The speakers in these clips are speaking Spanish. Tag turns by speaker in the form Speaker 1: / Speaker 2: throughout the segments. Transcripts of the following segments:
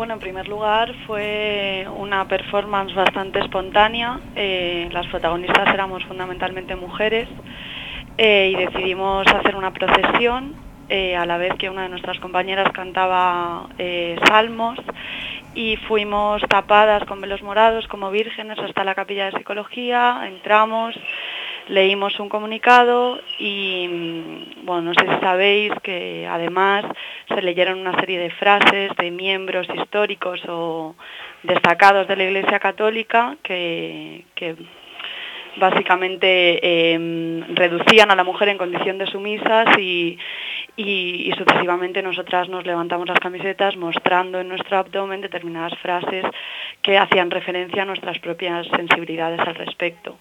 Speaker 1: Bueno, en primer lugar fue una performance bastante espontánea. Eh, las protagonistas éramos fundamentalmente mujeres eh, y decidimos hacer una procesión eh, a la vez que una de nuestras compañeras cantaba salmos y fuimos tapadas con velos morados como vírgenes hasta la capilla de psicología, entramos, leímos un comunicado y, bueno, no sé si sabéis que además se leyeron una serie de frases de miembros históricos o destacados de la Iglesia Católica que, básicamente em, reducían a la mujer en condición de sumisas y, y, sucesivamente nosotras nos levantamos las camisetas mostrando en nuestro abdomen determinadas frases que hacían referencia a nuestras propias sensibilidades al respecto.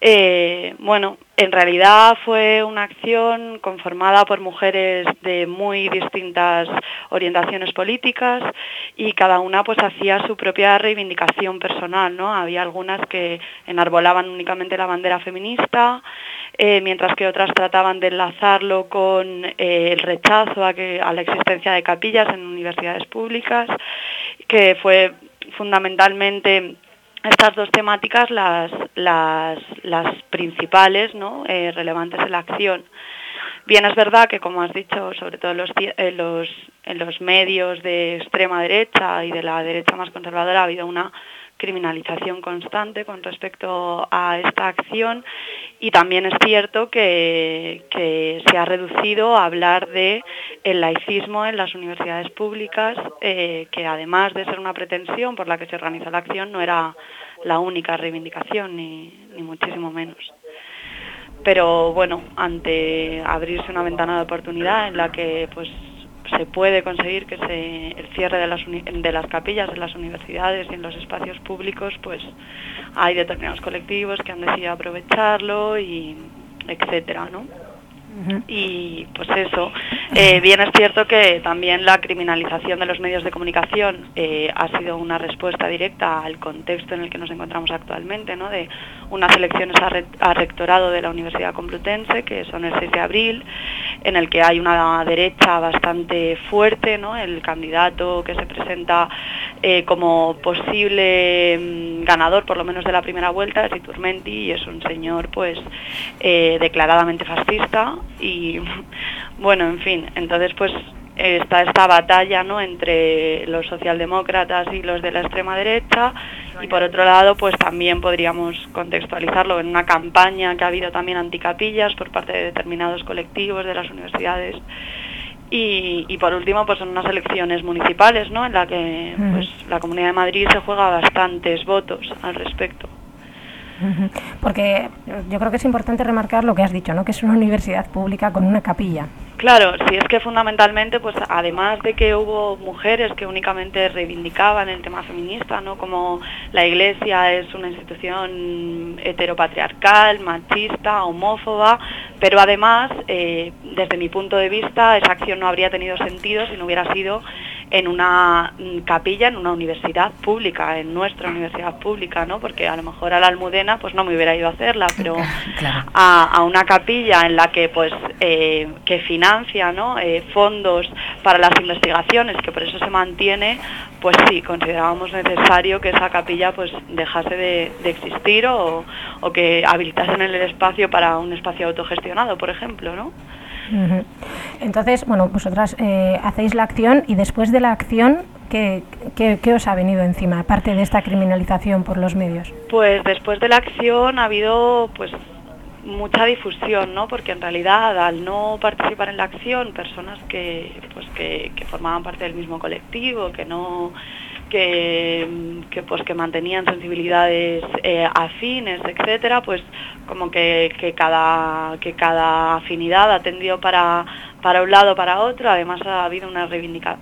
Speaker 1: Eh, bueno, en realidad fue una acción conformada por mujeres de muy distintas orientaciones políticas y cada una pues hacía su propia reivindicación personal, ¿no? Había algunas que enarbolaban únicamente la bandera feminista, eh, mientras que otras trataban de enlazarlo con eh, el rechazo a, que, a la existencia de capillas en universidades públicas, que fue fundamentalmente estas dos temáticas las, las, principales, ¿no? Eh, relevantes en la acción. Bien, es verdad que, como has dicho, sobre todo en los, los, en los medios de extrema derecha y de la derecha más conservadora ha habido una criminalización constante con respecto a esta acción. Y también es cierto que, se ha reducido a hablar de el laicismo en las universidades públicas, eh, que además de ser una pretensión por la que se organiza la acción, no era la única reivindicación, ni, ni muchísimo menos. Pero bueno, ante abrirse una ventana de oportunidad en la que pues se puede conseguir que se, el cierre de las, de las capillas en las universidades y en los espacios públicos, pues hay determinados colectivos que han decidido aprovecharlo y etcétera, ¿no? Y pues eso, eh, bien es cierto que también la criminalización de los medios de comunicación eh, ha sido una respuesta directa al contexto en el que nos encontramos actualmente, ¿no? de unas elecciones a, rectorado de la Universidad Complutense, que son el 6 de abril, en el que hay una derecha bastante fuerte, ¿no? el candidato que se presenta eh, como posible mm, ganador, por lo menos de la primera vuelta, es Iturmenti, y es un señor pues declaradamente fascista y bueno, en fin, entonces pues está esta batalla ¿no? entre los socialdemócratas y los de la extrema derecha y por otro lado pues también podríamos contextualizarlo en una campaña que ha habido también anticapillas por parte de determinados colectivos de las universidades y, y por último pues son unas elecciones municipales ¿no? en la que pues la Comunidad de Madrid se juega bastantes votos al respecto.
Speaker 2: Porque yo creo que es importante remarcar lo que has dicho, ¿no? que es una universidad pública con una capilla.
Speaker 1: Claro, sí es que fundamentalmente, pues además de que hubo mujeres que únicamente reivindicaban el tema feminista, ¿no? Como la Iglesia es una institución heteropatriarcal, machista, homófoba, pero además, eh, desde mi punto de vista, esa acción no habría tenido sentido si no hubiera sido en una mm, capilla en una universidad pública, en nuestra universidad pública, ¿no? Porque a lo mejor a la Almudena pues no me hubiera ido a hacerla, pero a, una capilla en la que pues eh, que financia, ¿no? Eh, fondos para las investigaciones, que por eso se mantiene, pues sí, considerábamos necesario que esa capilla pues dejase de, existir o, o que habilitasen el espacio para un espacio autogestionado, por ejemplo, ¿no?
Speaker 2: Entonces, bueno, vosotras eh, hacéis la acción y después de la acción, ¿qué, ¿qué, os ha venido encima, aparte de esta criminalización por los medios?
Speaker 1: Pues después de la acción ha habido pues mucha difusión, ¿no? Porque en realidad al no participar en la acción, personas que, pues, que, formaban parte del mismo colectivo, que no que, que, pues que mantenían sensibilidades eh, afines, etcétera, pues como que, que, cada, que cada afinidad ha tendido para para un lado para otro. Además ha habido una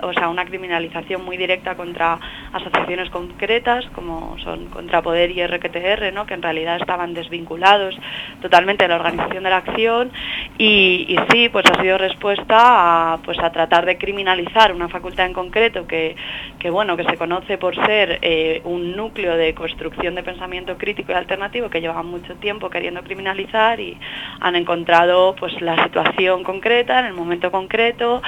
Speaker 1: o sea, una criminalización muy directa contra asociaciones concretas, como son Contrapoder y RQTR, ¿no? que en realidad estaban desvinculados totalmente de la organización de la acción. Y, sí, pues ha sido respuesta a, pues a tratar de criminalizar una facultad en concreto que, que bueno, que se conoce por ser eh, un núcleo de construcción de pensamiento crítico y alternativo que lleva mucho tiempo queriendo criminalizar y han encontrado pues la situación concreta en el momento momento concreto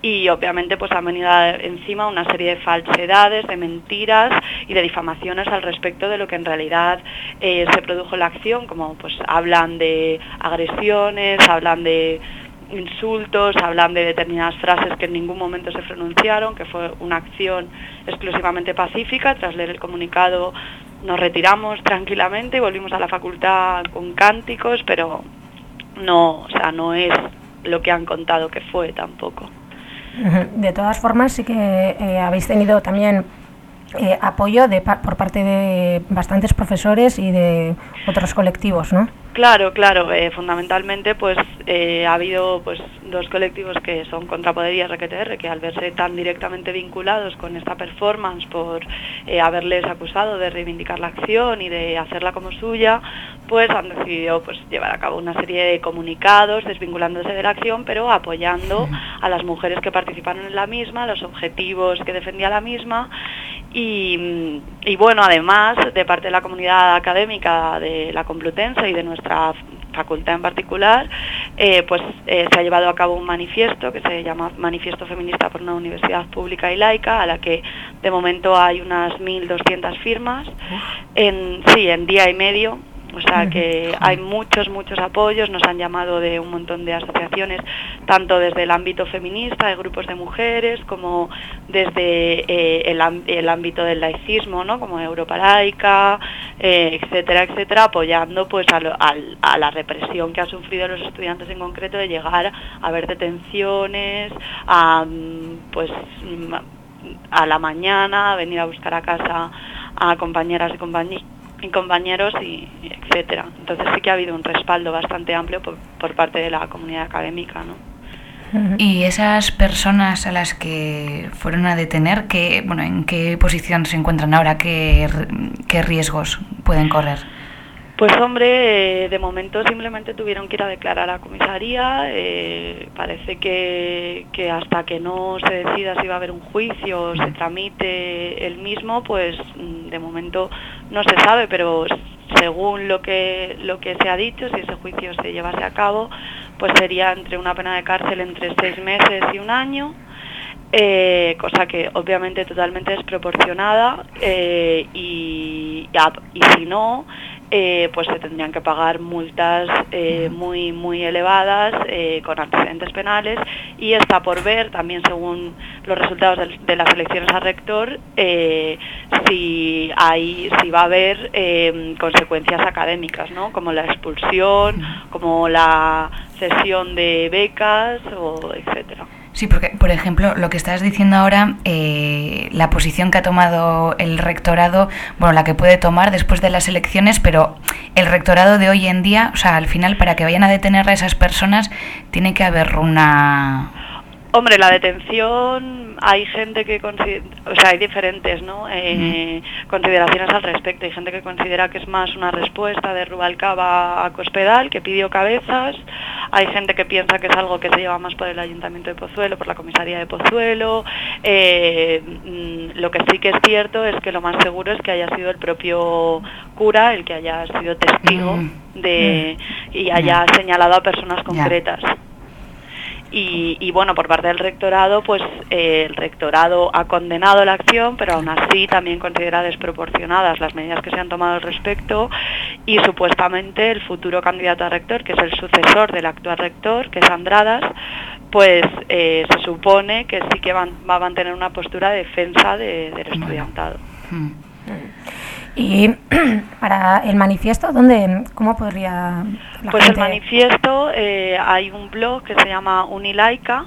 Speaker 1: y obviamente pues han venido encima una serie de falsedades, de mentiras y de difamaciones al respecto de lo que en realidad eh, se produjo la acción, como pues hablan de agresiones, hablan de insultos, hablan de determinadas frases que en ningún momento se pronunciaron, que fue una acción exclusivamente pacífica. Tras leer el comunicado nos retiramos tranquilamente volvimos a la facultad con cánticos, pero no, o sea, no es lo que han contado que fue tampoco.
Speaker 2: De todas formas, sí que eh, habéis tenido también eh, apoyo de, por parte de bastantes profesores y de otros colectivos, ¿no?
Speaker 1: Claro, claro. Eh, fundamentalmente, pues eh, ha habido pues dos colectivos que son Contrapoder y RQTR, que al verse tan directamente vinculados con esta performance por eh, haberles acusado de reivindicar la acción y de hacerla como suya, pues han decidido pues llevar a cabo una serie de comunicados desvinculándose de la acción, pero apoyando a las mujeres que participaron en la misma, los objetivos que defendía la misma y, y bueno, además de parte de la comunidad académica de la Complutense y de nuestra facultad en particular, eh, pues eh, se ha llevado a cabo un manifiesto que se llama Manifiesto Feminista por una Universidad Pública y Laica, a la que de momento hay unas 1.200 firmas, en, sí, en día y medio, o sea que hay muchos, muchos apoyos, nos han llamado de un montón de asociaciones, tanto desde el ámbito feminista, de grupos de mujeres, como desde eh, el, ámbito del laicismo, ¿no? como Europa Laica, eh, etcétera, etcétera, apoyando pues a, la represión que han sufrido los estudiantes en concreto de llegar a ver detenciones, a, pues, a la mañana, a venir a buscar a casa a compañeras y compañeros y compañeros y, etcétera. Entonces sí que ha habido un respaldo bastante amplio por, por parte de la comunidad académica, ¿no?
Speaker 3: Y esas personas a las que fueron a detener, que, bueno, ¿en qué posición se encuentran ahora? ¿Qué, qué riesgos pueden correr?
Speaker 1: Pues hombre, eh, de momento simplemente tuvieron que ir a declarar a comisaría. Eh, parece que, que, hasta que no se decida si va a haber un juicio o se tramite el mismo, pues mm, de momento no se sabe, pero según lo que, lo que se ha dicho, si ese juicio se llevase a cabo, pues sería entre una pena de cárcel entre seis meses y un año. Eh, cosa que obviamente totalmente desproporcionada eh, y, y, si no, eh, pues se tendrían que pagar multas eh, muy muy elevadas eh, con antecedentes penales y está por ver también según los resultados de, las elecciones a rector si hay si va a haber consecuencias académicas ¿no? como la expulsión como la cesión de becas o etcétera
Speaker 3: Sí, porque, por ejemplo, lo que estás diciendo ahora, eh, la posición que ha tomado el rectorado, bueno, la que puede tomar después de las elecciones, pero el rectorado de hoy en día, o sea, al final, para que vayan a detener a esas personas, tiene que haber una
Speaker 1: Hombre, la detención, hay gente que considera, o sea, hay diferentes ¿no? Eh, consideraciones al respecto. Hay gente que considera que es más una respuesta de Rubalcaba a Cospedal, que pidió cabezas. Hay gente que piensa que es algo que se lleva más por el Ayuntamiento de Pozuelo, por la Comisaría de Pozuelo. Eh, mm, lo que sí que es cierto es que lo más seguro es que haya sido el propio cura el que haya sido testigo mm. de y haya señalado a personas concretas. Y, bueno, por parte del rectorado, pues eh, el rectorado ha condenado la acción, pero aún así también considera desproporcionadas las medidas que se han tomado al respecto y supuestamente el futuro candidato a rector, que es el sucesor del actual rector, que es Andradas, pues eh, se supone que sí que va a mantener una postura de defensa del estudiantado. Hmm.
Speaker 2: Y para el manifiesto, ¿dónde, ¿cómo podría
Speaker 1: Pues el manifiesto, eh, hay un blog que se llama Unilaica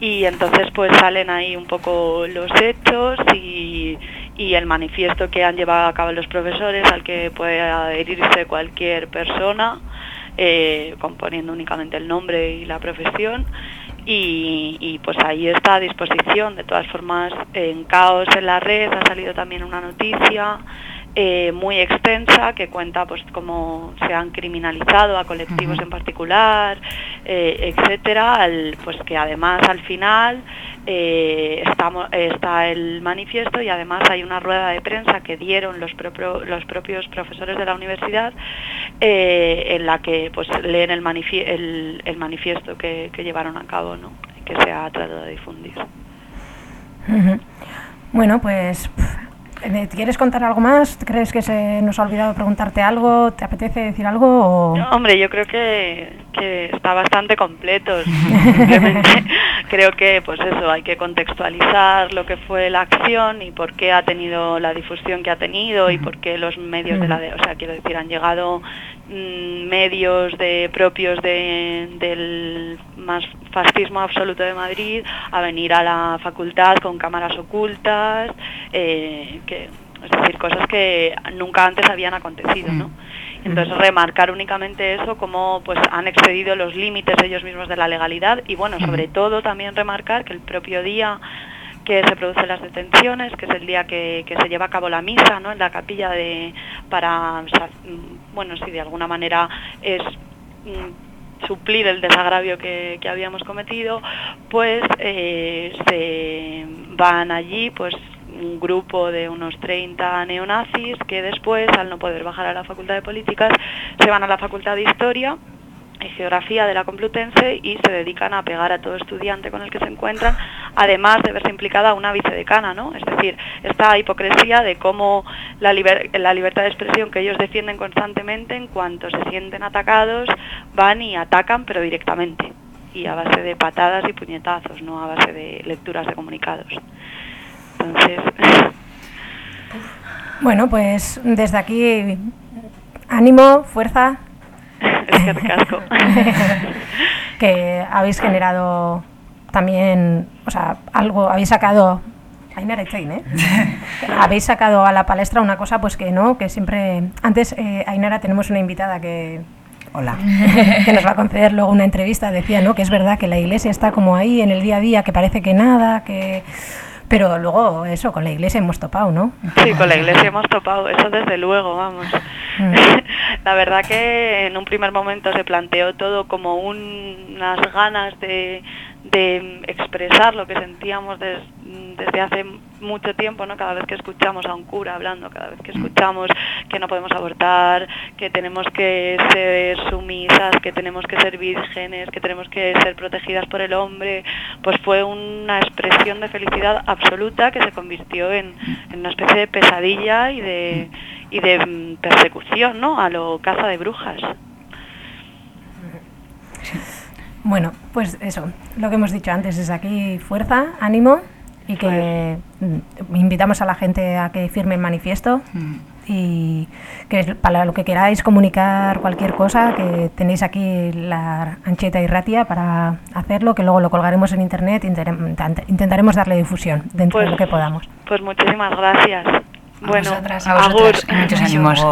Speaker 1: y entonces pues salen ahí un poco los hechos y, y el manifiesto que han llevado a cabo los profesores al que puede adherirse cualquier persona, eh, componiendo únicamente el nombre y la profesión y, pues ahí está a disposición. De todas formas, en Caos en la red ha salido también una noticia eh, muy extensa que cuenta pues cómo se han criminalizado a colectivos en particular, eh, etcétera, pues que además al final eh, estamos, está el manifiesto y además hay una rueda de prensa que dieron los, los propios profesores de la universidad en la que pues leen el, el, manifiesto que, llevaron a cabo, ¿no? que se ha tratado de difundir.
Speaker 2: Bueno, pues eh, ¿Quieres contar algo más? ¿Crees que se nos ha olvidado preguntarte algo? ¿Te apetece decir algo?
Speaker 1: hombre, yo creo que, está bastante completo. creo que, pues eso, hay que contextualizar lo que fue la acción y por qué ha tenido la difusión que ha tenido y por qué los medios de la... De, o sea, quiero decir, han llegado mm, medios de propios del más fascismo absoluto de Madrid a venir a la facultad con cámaras ocultas, eh, que, es decir, cosas que nunca antes habían acontecido, ¿no? Mm. Entonces remarcar únicamente eso, como pues han excedido los límites ellos mismos de la legalidad y bueno, sobre todo también remarcar que el propio día que se producen las detenciones, que es el día que, se lleva a cabo la misa, ¿no? En la capilla de para bueno, si de alguna manera es mm, suplir el desagravio que, habíamos cometido, pues eh, se van allí pues un grupo de unos 30 neonazis que después, al no poder bajar a la Facultad de Políticas, se van a la Facultad de Historia y Geografía de la Complutense y se dedican a pegar a todo estudiante con el que se encuentran, además de verse implicada una vicedecana, ¿no? Es decir, esta hipocresía de cómo la, la libertad de expresión que ellos defienden constantemente, en cuanto se sienten atacados, van y atacan, pero directamente, y a base de patadas y puñetazos, no a base de lecturas de comunicados. Entonces...
Speaker 2: Bueno, pues desde aquí ánimo, fuerza, que habéis generado también, o sea, algo, habéis sacado Ainara ¿eh? Habéis sacado a la palestra una cosa pues que no, que siempre... Antes, eh, Ainara, tenemos una invitada que...
Speaker 4: Hola.
Speaker 2: que nos va a conceder luego una entrevista, decía, ¿no? Que es verdad que la iglesia está como ahí en el día a día, que parece que nada, que... Pero luego eso, con la iglesia hemos topado, ¿no?
Speaker 1: Sí, con la iglesia hemos topado, eso desde luego, vamos. Mm. la verdad que en un primer momento se planteó todo como unas ganas de, de expresar lo que sentíamos desde hace mucho tiempo, ¿no? Cada vez que escuchamos a un cura hablando, cada vez que escuchamos que no podemos abortar, que tenemos que ser sumisas, que tenemos que ser vírgenes, que tenemos que ser protegidas por el hombre, pues fue una expresión de felicidad absoluta que se convirtió en, una especie de pesadilla y de, y de mm, persecución, ¿no? A lo caza de brujas.
Speaker 2: Bueno, pues eso, lo que hemos dicho antes es aquí fuerza, ánimo y que mm, invitamos a la gente a que firme el manifiesto mm. y que para lo que queráis comunicar cualquier cosa, que tenéis aquí la ancheta y ratia para hacerlo, que luego lo colgaremos en internet, intentaremos darle difusión dentro de lo pues que podamos.
Speaker 1: Pues muchísimas gracias.
Speaker 3: bueno, a vosotras, muchos ánimos.